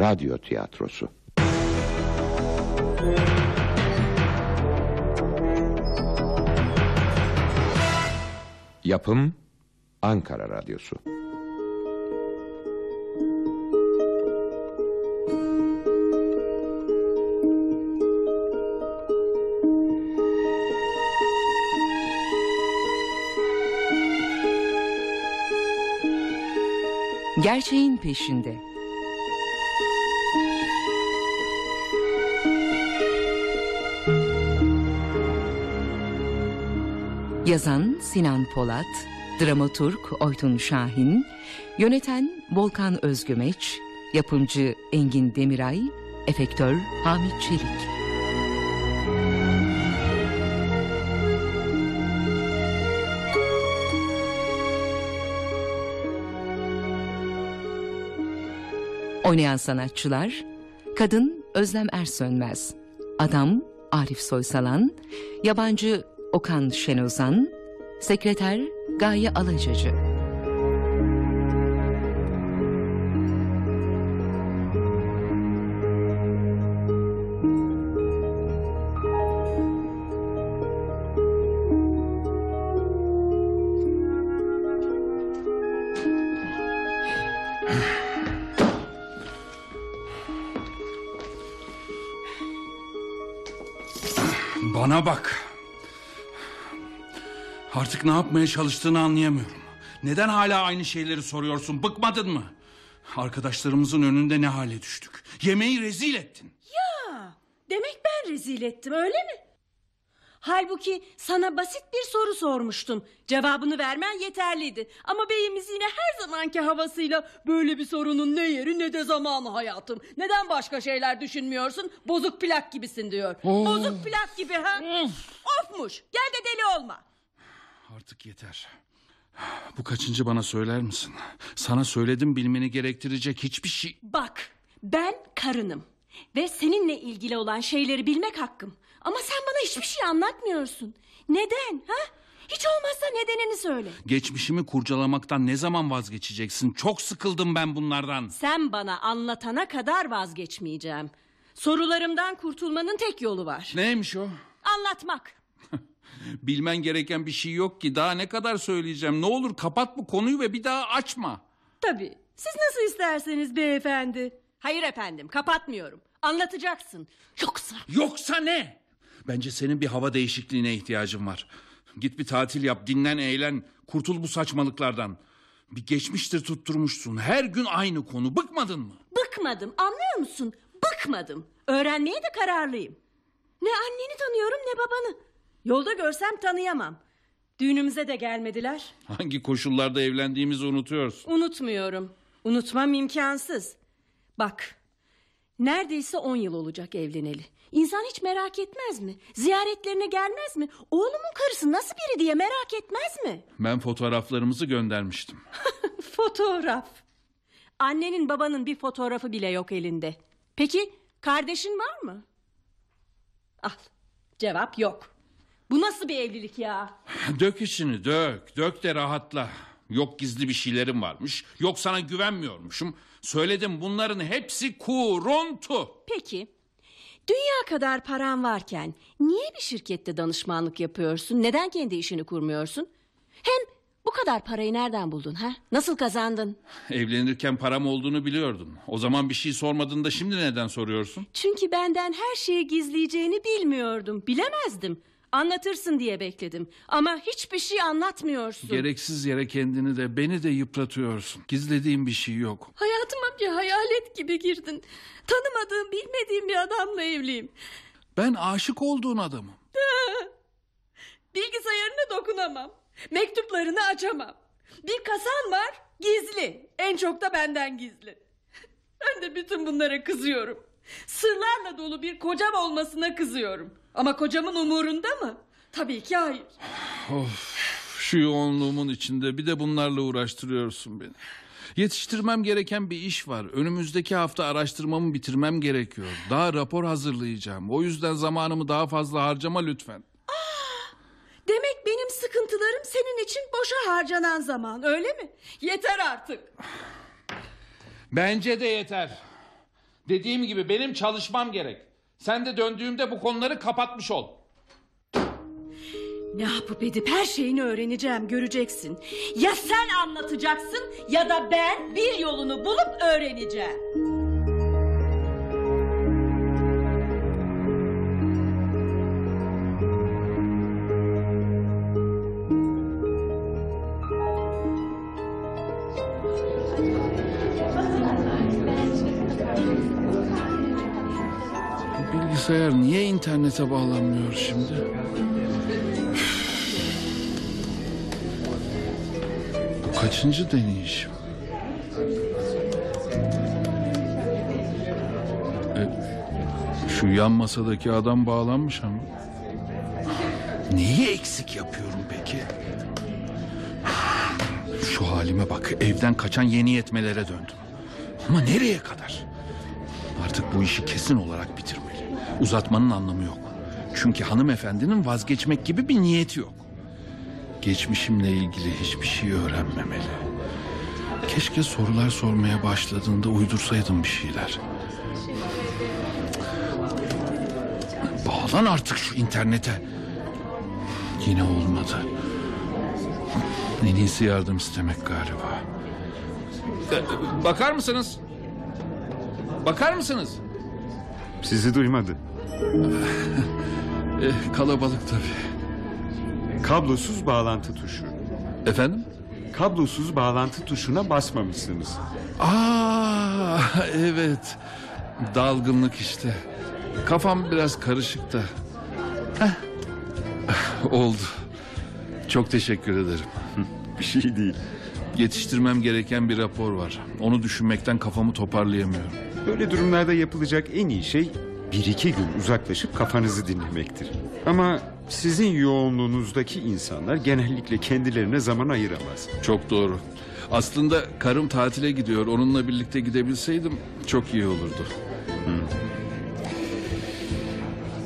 radyo tiyatrosu. Yapım Ankara Radyosu. Gerçeğin peşinde. Yazan Sinan Polat, dramaturg Oytun Şahin, yöneten Volkan Özgümeç, yapımcı Engin Demiray, efektör Hamit Çelik. Oynayan sanatçılar Kadın Özlem Ersönmez Adam Arif Soysalan Yabancı Okan Şenozan Sekreter Gaye Alacacı Artık ne yapmaya çalıştığını anlayamıyorum. Neden hala aynı şeyleri soruyorsun? Bıkmadın mı? Arkadaşlarımızın önünde ne hale düştük? Yemeği rezil ettin. Demek ben rezil ettim öyle mi? Halbuki sana basit bir soru sormuştum. Cevabını vermen yeterliydi. Ama beyimiz yine her zamanki havasıyla böyle bir sorunun ne yeri ne de zamanı hayatım. Neden başka şeyler düşünmüyorsun? Bozuk plak gibisin diyor. Bozuk plak gibi ha? Ofmuş. Gel de deli olma. Artık yeter. Bu kaçıncı bana söyler misin? Sana söyledim bilmeni gerektirecek hiçbir şey... Bak ben karınım. Ve seninle ilgili olan şeyleri bilmek hakkım. Ama sen bana hiçbir şey anlatmıyorsun. Neden ha? Hiç olmazsa nedenini söyle. Geçmişimi kurcalamaktan ne zaman vazgeçeceksin? Çok sıkıldım ben bunlardan. Sen bana anlatana kadar vazgeçmeyeceğim. Sorularımdan kurtulmanın tek yolu var. Neymiş o? Anlatmak. Bilmen gereken bir şey yok ki. Daha ne kadar söyleyeceğim? Ne olur kapat bu konuyu ve bir daha açma. Tabii. Siz nasıl isterseniz beyefendi. Hayır efendim kapatmıyorum. Anlatacaksın. Yoksa... Yoksa ne? Bence senin bir hava değişikliğine ihtiyacın var. Git bir tatil yap, dinlen, eğlen. Kurtul bu saçmalıklardan. Bir geçmiştir tutturmuşsun. Her gün aynı konu. Bıkmadın mı? Bıkmadım anlıyor musun? Bıkmadım. Öğrenmeye de kararlıyım. Ne anneni tanıyorum ne babanı. Yolda görsem tanıyamam. Düğünümüze de gelmediler. Hangi koşullarda evlendiğimizi unutuyorsun. Unutmuyorum. Unutmam imkansız. Bak. Neredeyse on yıl olacak evleneli. İnsan hiç merak etmez mi? Ziyaretlerine gelmez mi? Oğlumun karısı nasıl biri diye merak etmez mi? Ben fotoğraflarımızı göndermiştim. Fotoğraf. Annenin babanın bir fotoğrafı bile yok elinde. Peki kardeşin var mı? Al. Cevap yok. Bu nasıl bir evlilik ya? dök içini dök. Dök de rahatla. Yok gizli bir şeylerim varmış. Yok sana güvenmiyormuşum. Söyledim bunların hepsi kuruntu. Peki. Dünya kadar paran varken niye bir şirkette danışmanlık yapıyorsun? Neden kendi işini kurmuyorsun? Hem bu kadar parayı nereden buldun ha? Nasıl kazandın? Evlenirken param olduğunu biliyordun. O zaman bir şey sormadın da şimdi neden soruyorsun? Çünkü benden her şeyi gizleyeceğini bilmiyordum. Bilemezdim. Anlatırsın diye bekledim. Ama hiçbir şey anlatmıyorsun. Gereksiz yere kendini de beni de yıpratıyorsun. Gizlediğim bir şey yok. Hayatıma bir hayalet gibi girdin. Tanımadığım, bilmediğim bir adamla evliyim. Ben aşık olduğun adamım. Bilgisayarına dokunamam. Mektuplarını açamam. Bir kasan var, gizli. En çok da benden gizli. Ben de bütün bunlara kızıyorum. Sırlarla dolu bir kocam olmasına kızıyorum. Ama kocamın umurunda mı? Tabii ki hayır. Of, şu yoğunluğumun içinde bir de bunlarla uğraştırıyorsun beni. Yetiştirmem gereken bir iş var. Önümüzdeki hafta araştırmamı bitirmem gerekiyor. Daha rapor hazırlayacağım. O yüzden zamanımı daha fazla harcama lütfen. Demek benim sıkıntılarım senin için boşa harcanan zaman öyle mi? Yeter artık. Bence de yeter. Dediğim gibi benim çalışmam gerek. Sen de döndüğümde bu konuları kapatmış ol. Ne yapıp edip her şeyini öğreneceğim göreceksin. Ya sen anlatacaksın ya da ben bir yolunu bulup öğreneceğim. Bilgisayar niye internete bağlanmıyor şimdi? Bu kaçıncı deneyişim? E, şu yan masadaki adam bağlanmış ama. Neyi eksik yapıyorum peki? Şu halime bak evden kaçan yeni yetmelere döndüm. Ama nereye kadar? Artık bu işi kesin olarak bitirmeli. Uzatmanın anlamı yok. Çünkü hanımefendinin vazgeçmek gibi bir niyeti yok. Geçmişimle ilgili hiçbir şey öğrenmemeli. Keşke sorular sormaya başladığında uydursaydım bir şeyler. Bağlan artık şu internete. Yine olmadı. En iyisi yardım istemek galiba. Ee, Bakar mısınız? Bakar mısınız? Sizi duymadı. Eh, kalabalık tabii. Kablosuz bağlantı tuşu. Efendim? Kablosuz bağlantı tuşuna basmamışsınız. Aa evet. Dalgınlık işte. Kafam biraz karışık da. Heh. Oldu. Çok teşekkür ederim. Bir şey değil. Yetiştirmem gereken bir rapor var. Onu düşünmekten kafamı toparlayamıyorum. Böyle durumlarda yapılacak en iyi şey bir iki gün uzaklaşıp kafanızı dinlemektir. Ama sizin yoğunluğunuzdaki insanlar genellikle kendilerine zaman ayıramaz. Çok doğru. Aslında karım tatile gidiyor. Onunla birlikte gidebilseydim çok iyi olurdu.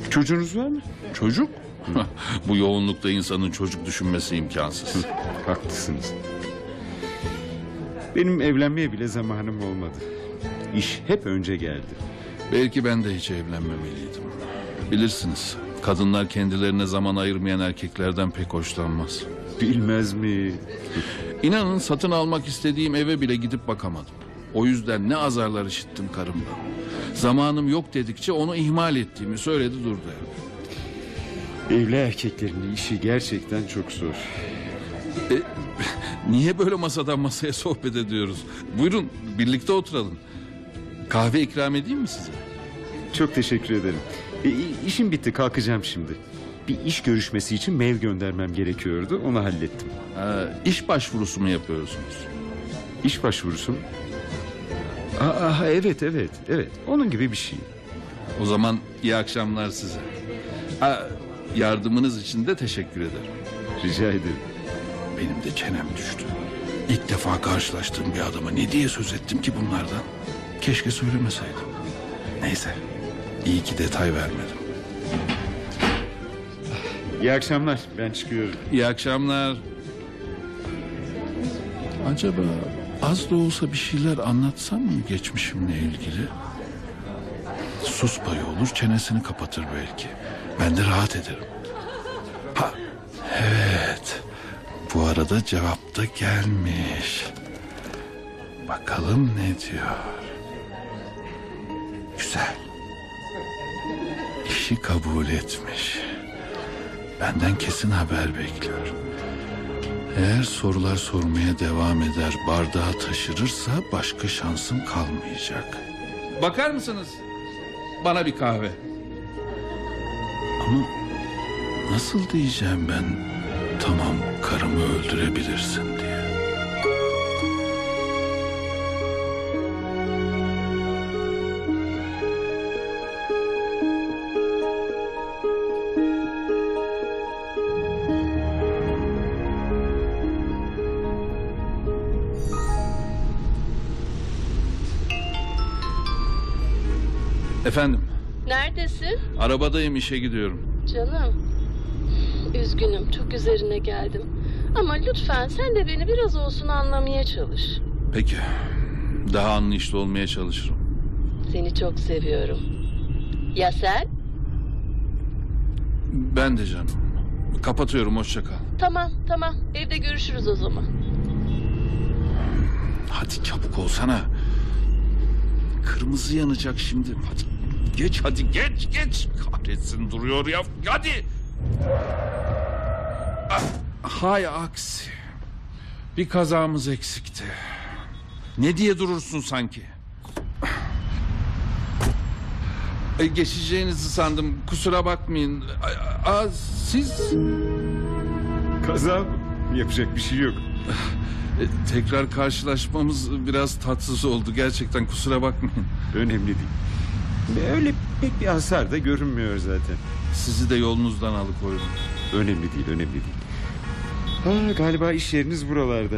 Çocuğunuz var mı? Çocuk? Bu yoğunlukta insanın çocuk düşünmesi imkansız. Haklısınız. Benim evlenmeye bile zamanım olmadı. İş hep önce geldi. Belki ben de hiç evlenmemeliydim. Bilirsiniz, kadınlar kendilerine zaman ayırmayan erkeklerden pek hoşlanmaz. Bilmez mi? İnanın satın almak istediğim eve bile gidip bakamadım. O yüzden ne azarlar işittim karımdan. Zamanım yok dedikçe onu ihmal ettiğimi söyledi durdu. Evli erkeklerin işi gerçekten çok zor. E, niye böyle masadan masaya sohbet ediyoruz? Buyurun birlikte oturalım. Kahve ikram edeyim mi size? Çok teşekkür ederim. E, i- işim bitti kalkacağım şimdi. Bir iş görüşmesi için mail göndermem gerekiyordu. Onu hallettim. Ha, iş başvurusu mu yapıyorsunuz? İş başvurusu mu? Aa, evet evet evet onun gibi bir şey. O zaman iyi akşamlar size. Ha, yardımınız için de teşekkür ederim. Rica ederim. Benim de çenem düştü. İlk defa karşılaştığım bir adama ne diye söz ettim ki bunlardan? Keşke söylemeseydim. Neyse. İyi ki detay vermedim. İyi akşamlar ben çıkıyorum. İyi akşamlar. Acaba az da olsa bir şeyler anlatsam mı geçmişimle ilgili? Sus payı olur çenesini kapatır belki. Ben de rahat ederim. Ha evet. Bu arada cevap da gelmiş. Bakalım ne diyor. Güzel. İşi kabul etmiş. Benden kesin haber bekliyor. Eğer sorular sormaya devam eder, bardağı taşırırsa başka şansım kalmayacak. Bakar mısınız? Bana bir kahve. Ama nasıl diyeceğim ben tamam karımı öldürebilirsin Efendim, Neredesin? arabadayım işe gidiyorum. Canım. Üzgünüm çok üzerine geldim. Ama lütfen sen de beni biraz olsun anlamaya çalış. Peki, daha anlayışlı olmaya çalışırım. Seni çok seviyorum. Ya sen? Ben de canım. Kapatıyorum hoşça kal. Tamam tamam evde görüşürüz o zaman. Hadi çabuk olsana. Kırmızı yanacak şimdi. Hadi geç hadi geç geç. Kahretsin duruyor ya. Hadi. Ah, Hay aksi. Bir kazamız eksikti. Ne diye durursun sanki? E, geçeceğinizi sandım. Kusura bakmayın. Aa, aa, siz Kaza mı? Yapacak bir şey yok. E, tekrar karşılaşmamız biraz tatsız oldu. Gerçekten kusura bakmayın. Önemli değil. Öyle pek bir hasar da görünmüyor zaten. Sizi de yolunuzdan alıkoydum. Önemli değil, önemli değil. Ha, galiba iş yeriniz buralarda.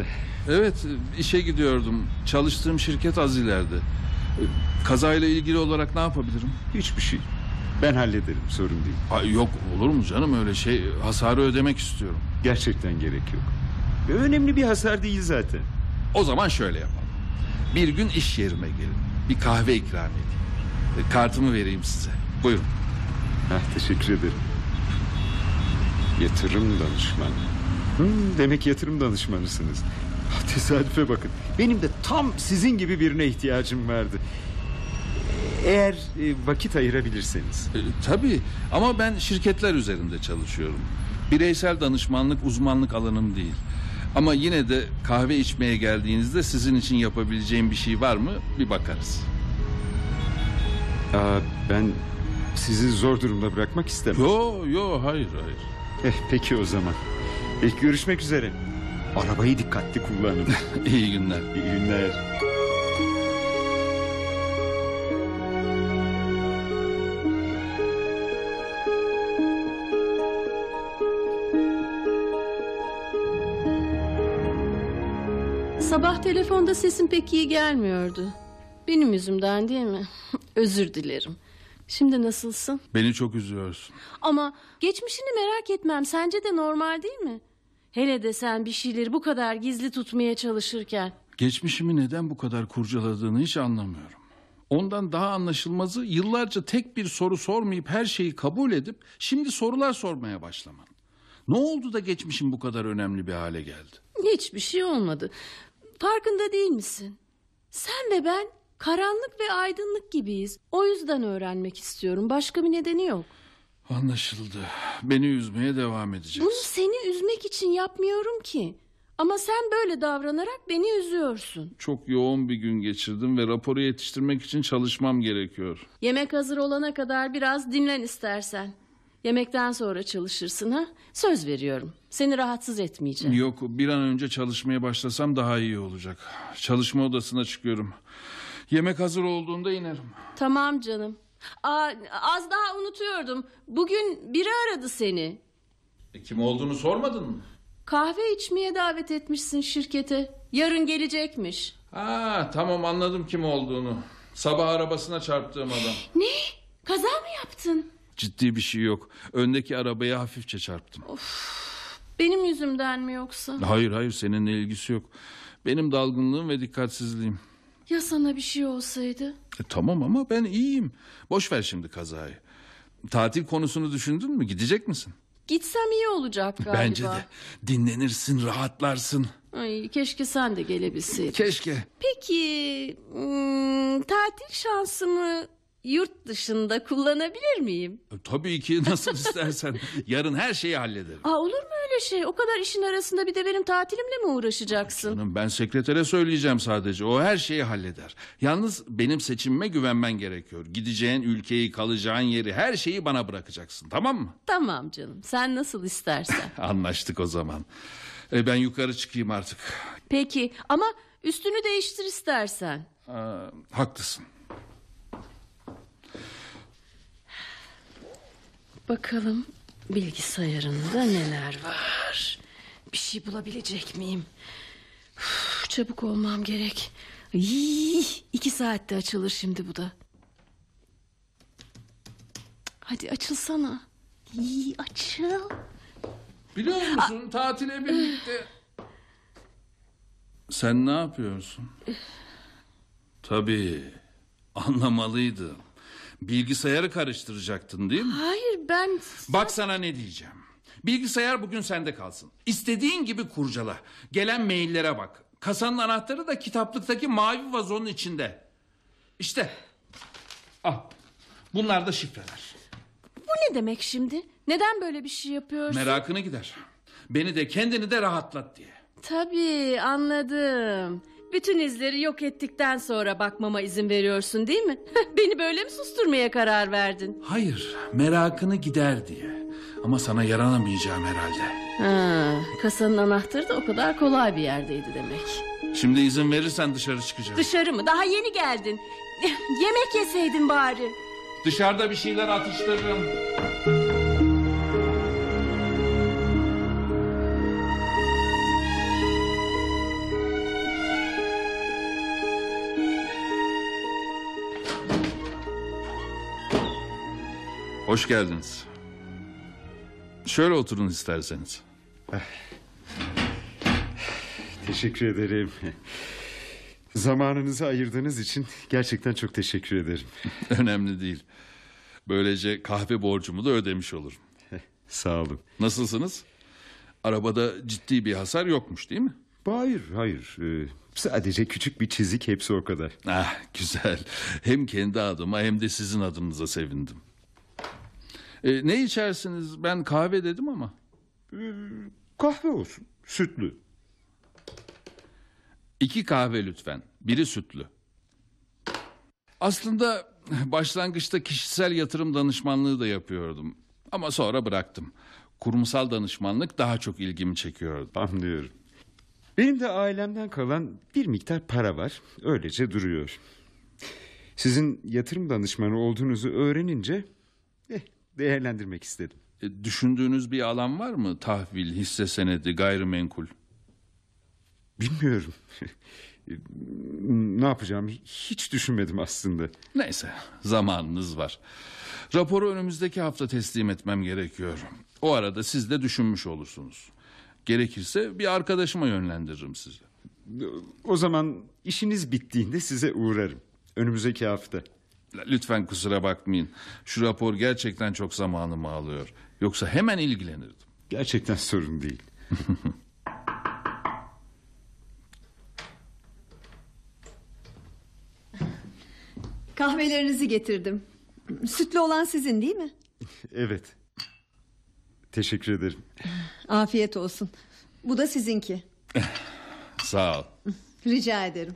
Evet işe gidiyordum. Çalıştığım şirket az ileride. Kazayla ilgili olarak ne yapabilirim? Hiçbir şey. Ben hallederim, sorun değil. Ay, yok olur mu canım öyle şey? Hasarı ödemek istiyorum. Gerçekten gerek yok. Önemli bir hasar değil zaten. O zaman şöyle yapalım. Bir gün iş yerime gelin. Bir kahve ikram edeyim. Kartımı vereyim size. Buyurun. Hah, teşekkür ederim. Yatırım danışmanı. Hmm, demek yatırım danışmanısınız. Ah, Tesadüfe bakın. Benim de tam sizin gibi birine ihtiyacım vardı. Eğer e, vakit ayırabilirseniz. E, tabii ama ben şirketler üzerinde çalışıyorum. Bireysel danışmanlık uzmanlık alanım değil. Ama yine de kahve içmeye geldiğinizde sizin için yapabileceğim bir şey var mı bir bakarız. Aa, ben sizi zor durumda bırakmak istemem. Yo yo hayır hayır. Eh, peki o zaman. İlk görüşmek üzere. Arabayı dikkatli kullanın. İyi günler. İyi günler. Sabah telefonda sesin pek iyi gelmiyordu. Benim yüzümden değil mi? Özür dilerim. Şimdi nasılsın? Beni çok üzüyorsun. Ama geçmişini merak etmem sence de normal değil mi? Hele de sen bir şeyleri bu kadar gizli tutmaya çalışırken. Geçmişimi neden bu kadar kurcaladığını hiç anlamıyorum. Ondan daha anlaşılmazı yıllarca tek bir soru sormayıp her şeyi kabul edip şimdi sorular sormaya başlaman. Ne oldu da geçmişim bu kadar önemli bir hale geldi? Hiçbir şey olmadı. Farkında değil misin? Sen ve ben karanlık ve aydınlık gibiyiz. O yüzden öğrenmek istiyorum. Başka bir nedeni yok. Anlaşıldı. Beni üzmeye devam edeceksin. Bunu seni üzmek için yapmıyorum ki. Ama sen böyle davranarak beni üzüyorsun. Çok yoğun bir gün geçirdim ve raporu yetiştirmek için çalışmam gerekiyor. Yemek hazır olana kadar biraz dinlen istersen. Yemekten sonra çalışırsın ha? Söz veriyorum. Seni rahatsız etmeyeceğim. Yok bir an önce çalışmaya başlasam daha iyi olacak. Çalışma odasına çıkıyorum. Yemek hazır olduğunda inerim. Tamam canım. Aa, az daha unutuyordum. Bugün biri aradı seni. E, kim olduğunu sormadın mı? Kahve içmeye davet etmişsin şirkete. Yarın gelecekmiş. Ha tamam anladım kim olduğunu. Sabah arabasına çarptığım adam. Ne? Kaza mı yaptın? Ciddi bir şey yok. Öndeki arabaya hafifçe çarptım. Benim yüzümden mi yoksa? Hayır hayır seninle ilgisi yok. Benim dalgınlığım ve dikkatsizliğim. Ya sana bir şey olsaydı? E, tamam ama ben iyiyim. Boş ver şimdi kazayı. Tatil konusunu düşündün mü? Gidecek misin? Gitsem iyi olacak galiba. Bence de. Dinlenirsin, rahatlarsın. Ay, keşke sen de gelebilseydin. Keşke. Peki hmm, tatil şansımı yurt dışında kullanabilir miyim? E, Tabii ki nasıl istersen. Yarın her şeyi hallederim. Aa, olur mu öyle şey? O kadar işin arasında bir de benim tatilimle mi uğraşacaksın? Canım ben sekretere söyleyeceğim sadece. O her şeyi halleder. Yalnız benim seçimime güvenmen gerekiyor. Gideceğin ülkeyi, kalacağın yeri, her şeyi bana bırakacaksın. Tamam mı? Tamam canım sen nasıl istersen. Anlaştık o zaman. E, ben yukarı çıkayım artık. Peki ama üstünü değiştir istersen. Aa, haklısın. Bakalım bilgisayarında neler var. Bir şey bulabilecek miyim? Uf, çabuk olmam gerek. Iy, iki saatte açılır şimdi bu da. Hadi açılsana. İyi açıl. Biliyor musun tatile birlikte... Sen ne yapıyorsun? Tabii Anlamalıydım. Bilgisayarı karıştıracaktın değil mi? Hayır ben... Bak sana ne diyeceğim. Bilgisayar bugün sende kalsın. İstediğin gibi kurcala. Gelen maillere bak. Kasanın anahtarı da kitaplıktaki mavi vazonun içinde. İşte. Al. Bunlar da şifreler. Bu ne demek şimdi? Neden böyle bir şey yapıyorsun? Merakını gider. Beni de kendini de rahatlat diye. Tabii anladım. Bütün izleri yok ettikten sonra bakmama izin veriyorsun değil mi? Beni böyle mi susturmaya karar verdin? Hayır, merakını gider diye. Ama sana yaranamayacağım herhalde. Ha, kasanın anahtarı da o kadar kolay bir yerdeydi demek. Şimdi izin verirsen dışarı çıkacağım. Dışarı mı? Daha yeni geldin. Yemek yeseydin bari. Dışarıda bir şeyler atıştırırım. Hoş geldiniz. Şöyle oturun isterseniz. Teşekkür ederim. Zamanınızı ayırdığınız için gerçekten çok teşekkür ederim. Önemli değil. Böylece kahve borcumu da ödemiş olurum. Sağ olun. Nasılsınız? Arabada ciddi bir hasar yokmuş değil mi? Hayır, hayır. Ee, sadece küçük bir çizik hepsi o kadar. Ah güzel. Hem kendi adıma hem de sizin adınıza sevindim. E, ne içersiniz? Ben kahve dedim ama. Kahve olsun, sütlü. İki kahve lütfen. Biri sütlü. Aslında başlangıçta kişisel yatırım danışmanlığı da yapıyordum. Ama sonra bıraktım. Kurumsal danışmanlık daha çok ilgimi çekiyordu. Anlıyorum. Benim de ailemden kalan bir miktar para var. Öylece duruyor. Sizin yatırım danışmanı olduğunuzu öğrenince eh, değerlendirmek istedim. E, düşündüğünüz bir alan var mı? Tahvil, hisse senedi, gayrimenkul. Bilmiyorum. ne yapacağımı hiç düşünmedim aslında. Neyse zamanınız var. Raporu önümüzdeki hafta teslim etmem gerekiyor. O arada siz de düşünmüş olursunuz. Gerekirse bir arkadaşıma yönlendiririm sizi. O zaman işiniz bittiğinde size uğrarım. Önümüzdeki hafta. Lütfen kusura bakmayın. Şu rapor gerçekten çok zamanımı alıyor. Yoksa hemen ilgilenirdim. Gerçekten sorun değil. Kahvelerinizi getirdim. Sütlü olan sizin değil mi? Evet. Teşekkür ederim. Afiyet olsun. Bu da sizinki. Sağ ol. Rica ederim.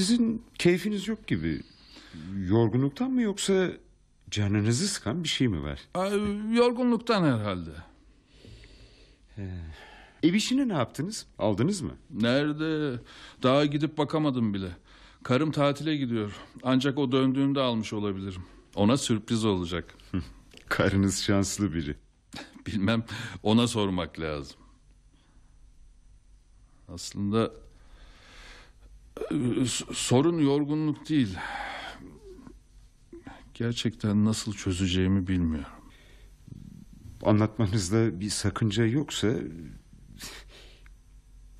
Sizin keyfiniz yok gibi. Yorgunluktan mı yoksa canınızı sıkan bir şey mi var? Ay, yorgunluktan herhalde. Ev işini ne yaptınız? Aldınız mı? Nerede? Daha gidip bakamadım bile. Karım tatile gidiyor. Ancak o döndüğünde almış olabilirim. Ona sürpriz olacak. Karınız şanslı biri. Bilmem ona sormak lazım. Aslında sorun yorgunluk değil. Gerçekten nasıl çözeceğimi bilmiyorum. Anlatmanızda bir sakınca yoksa...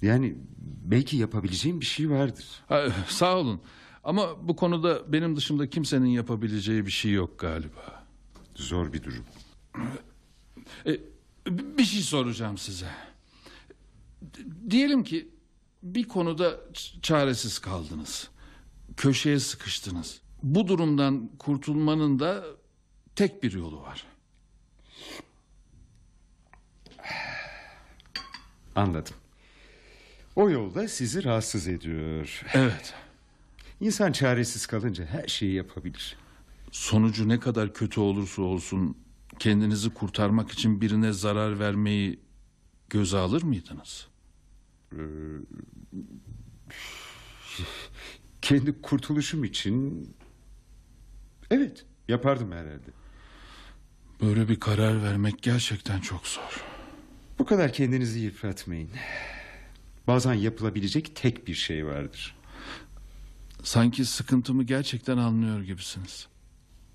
Yani belki yapabileceğim bir şey vardır. Ha, sağ olun. Ama bu konuda benim dışında kimsenin yapabileceği bir şey yok galiba. Zor bir durum. E, bir şey soracağım size. Diyelim ki bir konuda çaresiz kaldınız. Köşeye sıkıştınız. Bu durumdan kurtulmanın da tek bir yolu var. Anladım. O yolda sizi rahatsız ediyor. Evet. İnsan çaresiz kalınca her şeyi yapabilir. Sonucu ne kadar kötü olursa olsun kendinizi kurtarmak için birine zarar vermeyi göze alır mıydınız? Kendi kurtuluşum için... Evet, yapardım herhalde. Böyle bir karar vermek gerçekten çok zor. Bu kadar kendinizi yıpratmayın. Bazen yapılabilecek tek bir şey vardır. Sanki sıkıntımı gerçekten anlıyor gibisiniz.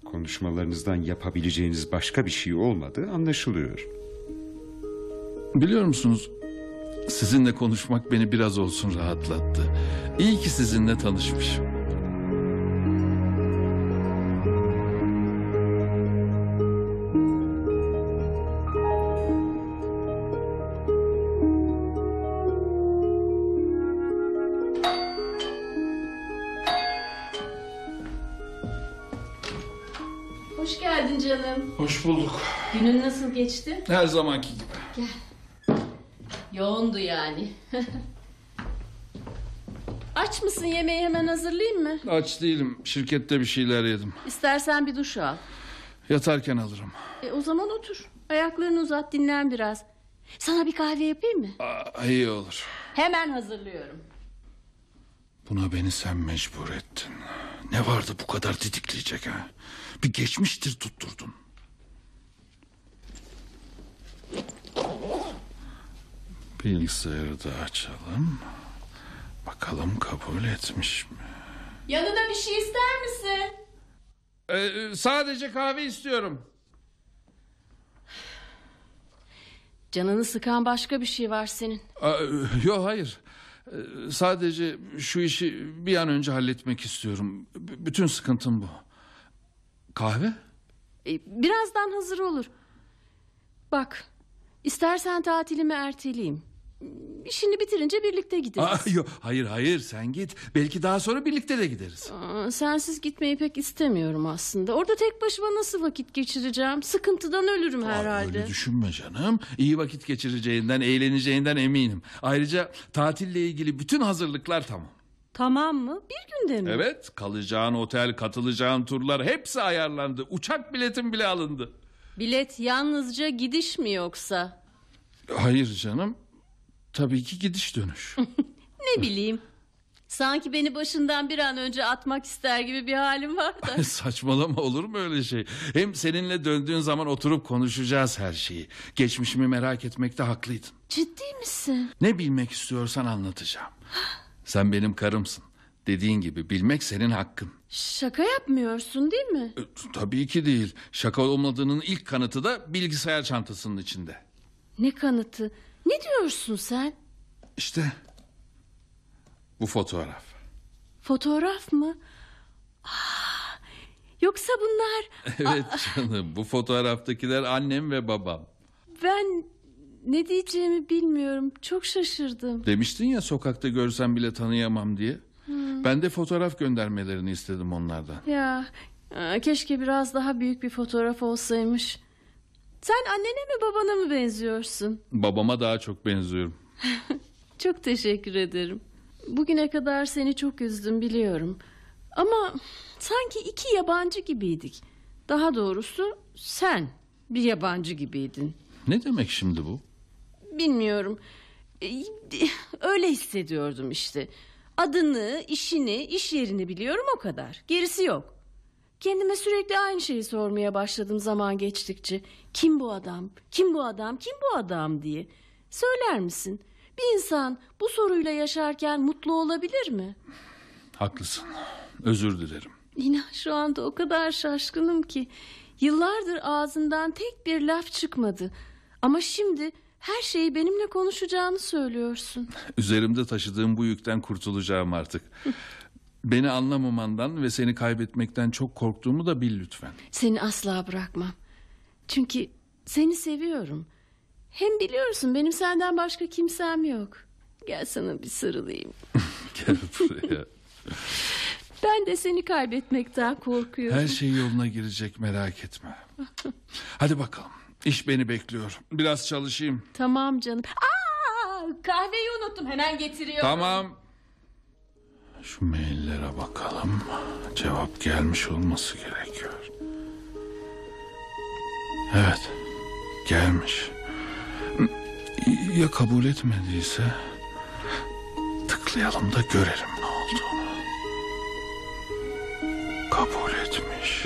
Konuşmalarınızdan yapabileceğiniz başka bir şey olmadığı anlaşılıyor. Biliyor musunuz? Sizinle konuşmak beni biraz olsun rahatlattı. İyi ki sizinle tanışmışım. Hoş geldin canım. Hoş bulduk. Günün nasıl geçti? Her zamanki gibi. Yoğundu yani. Aç mısın yemeği hemen hazırlayayım mı? Aç değilim. Şirkette bir şeyler yedim. İstersen bir duş al. Yatarken alırım. E, o zaman otur. Ayaklarını uzat dinlen biraz. Sana bir kahve yapayım mı? Aa, iyi olur. Hemen hazırlıyorum. Buna beni sen mecbur ettin. Ne vardı bu kadar titikleyecek ha? Bir geçmiştir tutturdun. Bilgisayarı da açalım. Bakalım kabul etmiş mi? Yanına bir şey ister misin? Ee, sadece kahve istiyorum. Canını sıkan başka bir şey var senin. Yok hayır. Ee, sadece şu işi bir an önce halletmek istiyorum. B- bütün sıkıntım bu. Kahve? E, birazdan hazır olur. Bak, istersen tatilimi erteleyeyim. İşini bitirince birlikte gideriz. Aa, yok, hayır hayır sen git. Belki daha sonra birlikte de gideriz. Aa, sensiz gitmeyi pek istemiyorum aslında. Orada tek başıma nasıl vakit geçireceğim? Sıkıntıdan ölürüm Aa, herhalde. Öyle düşünme canım. İyi vakit geçireceğinden, eğleneceğinden eminim. Ayrıca tatille ilgili bütün hazırlıklar tamam. Tamam mı? Bir günde mi? Evet, kalacağın otel, katılacağın turlar hepsi ayarlandı. Uçak biletin bile alındı. Bilet yalnızca gidiş mi yoksa? Hayır canım. Tabii ki gidiş dönüş. Ne bileyim. Sanki beni başından bir an önce atmak ister gibi bir halim var da. Saçmalama olur mu öyle şey? Hem seninle döndüğün zaman oturup konuşacağız her şeyi. Geçmişimi merak etmekte haklıydın. Ciddi misin? Ne bilmek istiyorsan anlatacağım. Sen benim karımsın. Dediğin gibi bilmek senin hakkın. Şaka yapmıyorsun değil mi? E, tabii ki değil. Şaka olmadığının ilk kanıtı da bilgisayar çantasının içinde. Ne kanıtı? Ne diyorsun sen? İşte bu fotoğraf. Fotoğraf mı? Aa, yoksa bunlar Evet canım bu fotoğraftakiler annem ve babam. ben ne diyeceğimi bilmiyorum. Çok şaşırdım. Demiştin ya sokakta görsem bile tanıyamam diye. Ben de fotoğraf göndermelerini istedim onlardan. Ya aa, keşke biraz daha büyük bir fotoğraf olsaymış. Sen annene mi babana mı benziyorsun? Babama daha çok benziyorum. Çok teşekkür ederim. Bugüne kadar seni çok üzdüm biliyorum. Ama sanki iki yabancı gibiydik. Daha doğrusu sen bir yabancı gibiydin. Ne demek şimdi bu? Bilmiyorum. Ee, Öyle hissediyordum işte. Adını, işini, iş yerini biliyorum o kadar. Gerisi yok. Kendime sürekli aynı şeyi sormaya başladım zaman geçtikçe. Kim bu adam? Kim bu adam? Kim bu adam diye. Söyler misin? Bir insan bu soruyla yaşarken mutlu olabilir mi? Haklısın. Özür dilerim. İnan şu anda o kadar şaşkınım ki. Yıllardır ağzından tek bir laf çıkmadı. Ama şimdi her şeyi benimle konuşacağını söylüyorsun. Üzerimde taşıdığım bu yükten kurtulacağım artık. Beni anlamamandan ve seni kaybetmekten çok korktuğumu da bil lütfen. Seni asla bırakmam. Çünkü seni seviyorum. Hem biliyorsun benim senden başka kimsem yok. Gel sana bir sarılayım. Gel buraya. Ben de seni kaybetmekten korkuyorum. Her şey yoluna girecek merak etme. Hadi bakalım. İş beni bekliyor. Biraz çalışayım. Tamam canım. Aa, kahveyi unuttum hemen getiriyorum. Tamam. Şu maillere bakalım. Cevap gelmiş olması gerekiyor. Evet. Gelmiş. Ya kabul etmediyse? Tıklayalım da görelim ne olduğunu. Kabul etmiş.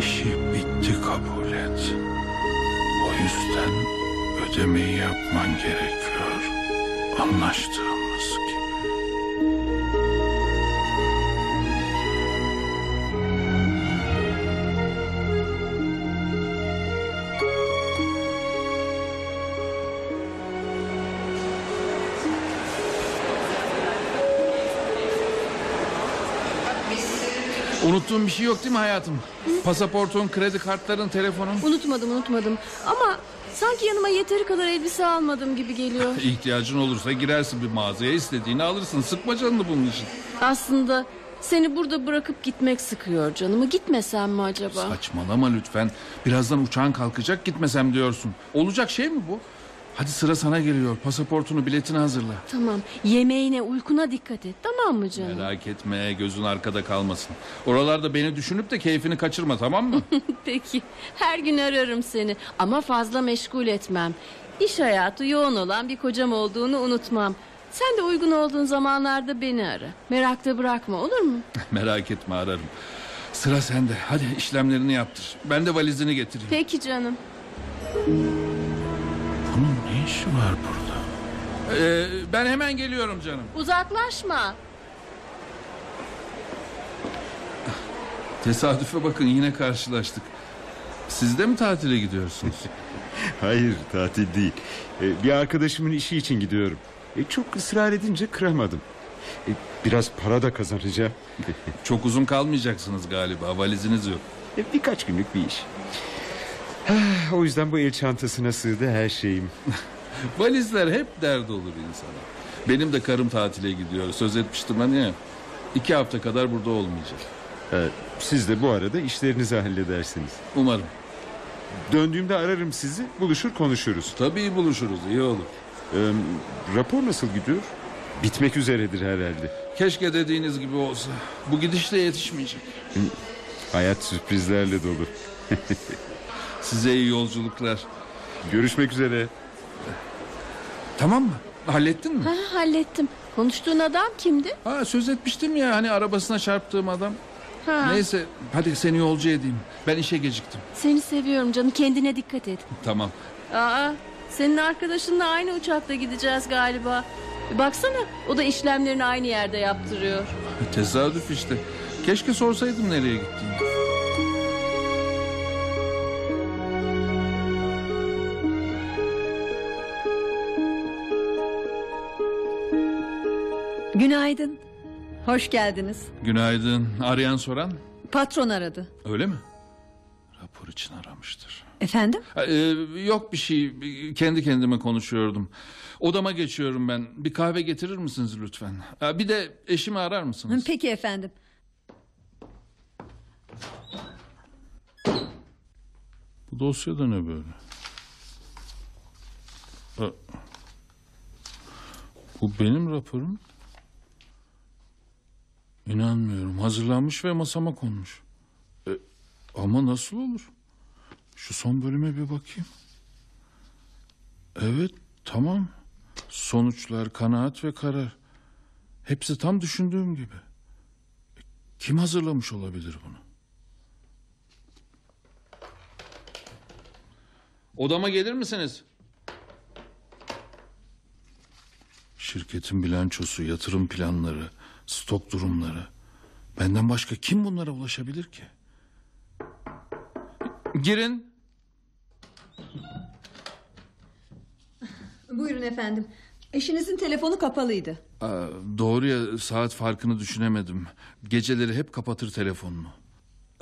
İşi bitti kabul et. O yüzden ödemeyi yapman gerekiyor. Anlaştığımız gibi. Unuttuğun bir şey yok değil mi hayatım? Pasaportun, kredi kartların, telefonun. Unutmadım unutmadım ama sanki yanıma yeteri kadar elbise almadım gibi geliyor. İhtiyacın olursa girersin bir mağazaya istediğini alırsın. Sıkma canını bunun için. Aslında seni burada bırakıp gitmek sıkıyor canımı. Gitmesem mi acaba? Saçmalama lütfen. Birazdan uçağın kalkacak gitmesem diyorsun. Olacak şey mi bu? Hadi sıra sana geliyor. Pasaportunu, biletini hazırla. Tamam yemeğine uykuna dikkat et tamam mı canım? Merak etme gözün arkada kalmasın. Oralarda beni düşünüp de keyfini kaçırma tamam mı? Peki her gün ararım seni ama fazla meşgul etmem. İş hayatı yoğun olan bir kocam olduğunu unutmam. Sen de uygun olduğun zamanlarda beni ara. Merakta bırakma olur mu? Merak etme ararım. Sıra sende. Hadi işlemlerini yaptır. Ben de valizini getireyim. Peki canım. Ne işi var burada? Ee, ben hemen geliyorum canım. Uzaklaşma. Tesadüfe bakın yine karşılaştık. Siz de mi tatile gidiyorsunuz? Hayır tatil değil. Ee, bir arkadaşımın işi için gidiyorum. E, çok ısrar edince kıramadım. E, biraz para da kazanacağım. Çok uzun kalmayacaksınız galiba. Valiziniz yok. E, birkaç günlük bir iş. Ah, o yüzden bu el çantasına sığdı her şeyim. Valizler hep dert olur insana. Benim de karım tatile gidiyor. Söz etmiştim hani ya. İki hafta kadar burada olmayacak. Evet, siz de bu arada işlerinizi halledersiniz. Umarım. Döndüğümde ararım sizi, buluşur konuşuruz. Tabii buluşuruz. iyi olur. Ee, rapor nasıl gidiyor? Bitmek üzeredir herhalde. Keşke dediğiniz gibi olsa. Bu gidişle yetişmeyecek. Hayat sürprizlerle dolu. Size iyi yolculuklar. Görüşmek üzere. Tamam mı? Hallettin mi? Ha, hallettim. Konuştuğun adam kimdi? Ha söz etmiştim ya hani arabasına çarptığım adam. Ha, Neyse hadi seni yolcu edeyim. Ben işe geciktim. Seni seviyorum canım. Kendine dikkat et. Tamam. Aa, senin arkadaşınla aynı uçakta gideceğiz galiba. Bir Baksana o da işlemlerini aynı yerde yaptırıyor. Tesadüf işte. Keşke sorsaydım nereye gittiğini. Günaydın. Hoş geldiniz. Günaydın. Arayan soran Patron aradı. öyle mi? Rapor için aramıştır. Efendim? Ha, e, yok bir şey. Kendi kendime konuşuyordum. Odama geçiyorum ben. Bir kahve getirir misiniz lütfen? Bir de eşimi arar mısınız? Peki efendim. Bu dosyada ne böyle? Bu benim raporum. İnanmıyorum. Hazırlanmış ve masama konmuş. E, ama nasıl olur? Şu son bölüme bir bakayım. Evet, tamam. Sonuçlar, kanaat ve karar. Hepsi tam düşündüğüm gibi. E, Kim hazırlamış olabilir bunu? Odama gelir misiniz? Şirketin bilançosu, yatırım planları, stok durumları. Benden başka kim bunlara ulaşabilir ki? Girin. Buyurun efendim. Eşinizin telefonu kapalıydı. Aa, doğru ya saat farkını düşünemedim. Geceleri hep kapatır telefonunu.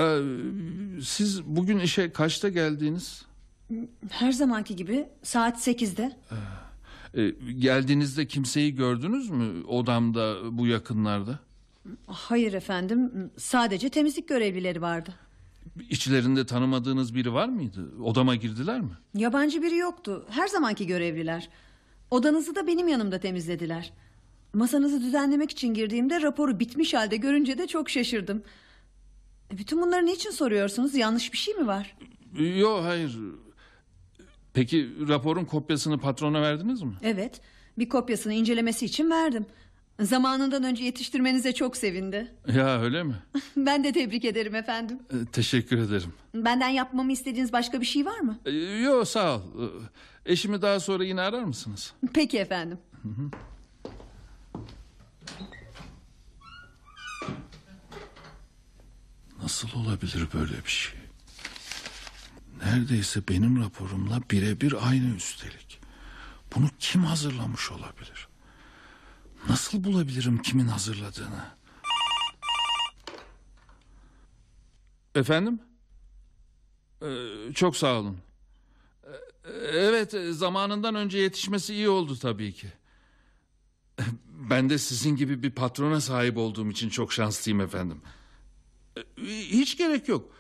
Ee, siz bugün işe kaçta geldiniz? Her zamanki gibi saat sekizde. Ee, geldiğinizde kimseyi gördünüz mü odamda bu yakınlarda? Hayır efendim. Sadece temizlik görevlileri vardı. İçlerinde tanımadığınız biri var mıydı? Odama girdiler mi? Yabancı biri yoktu. Her zamanki görevliler. Odanızı da benim yanımda temizlediler. Masanızı düzenlemek için girdiğimde raporu bitmiş halde görünce de çok şaşırdım. E, Bütün bunları niçin soruyorsunuz? Yanlış bir şey mi var? Yok hayır. Peki raporun kopyasını patrona verdiniz mi? Evet, bir kopyasını incelemesi için verdim. Zamanından önce yetiştirmenize çok sevindi. Ya öyle mi? Ben de tebrik ederim efendim. Ee, teşekkür ederim. Benden yapmamı istediğiniz başka bir şey var mı? Ee, Yok sağ ol. Ee, Eşimi daha sonra yine arar mısınız? Peki efendim. Nasıl olabilir böyle bir şey? Neredeyse benim raporumla birebir aynı üstelik. Bunu kim hazırlamış olabilir? Nasıl bulabilirim kimin hazırladığını? Efendim? Ee, çok sağ olun. Ee, Evet, zamanından önce yetişmesi iyi oldu tabii ki. Ben de sizin gibi bir patrona sahip olduğum için çok şanslıyım efendim. Ee, Hiç gerek yok.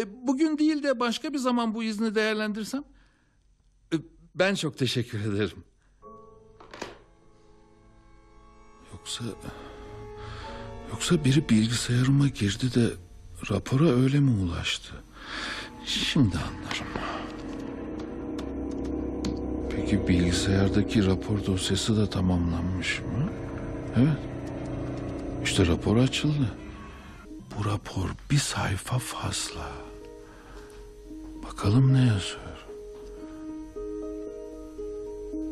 E, Bugün değil de başka bir zaman bu izni değerlendirsem. E, Ben çok teşekkür ederim. Yoksa... Yoksa biri bilgisayarıma girdi de rapora öyle mi ulaştı? Şimdi anlarım. Peki bilgisayardaki rapor dosyası da tamamlanmış mı? Evet. İşte rapor açıldı. Bu rapor bir sayfa fazla. Bakalım ne yazıyor.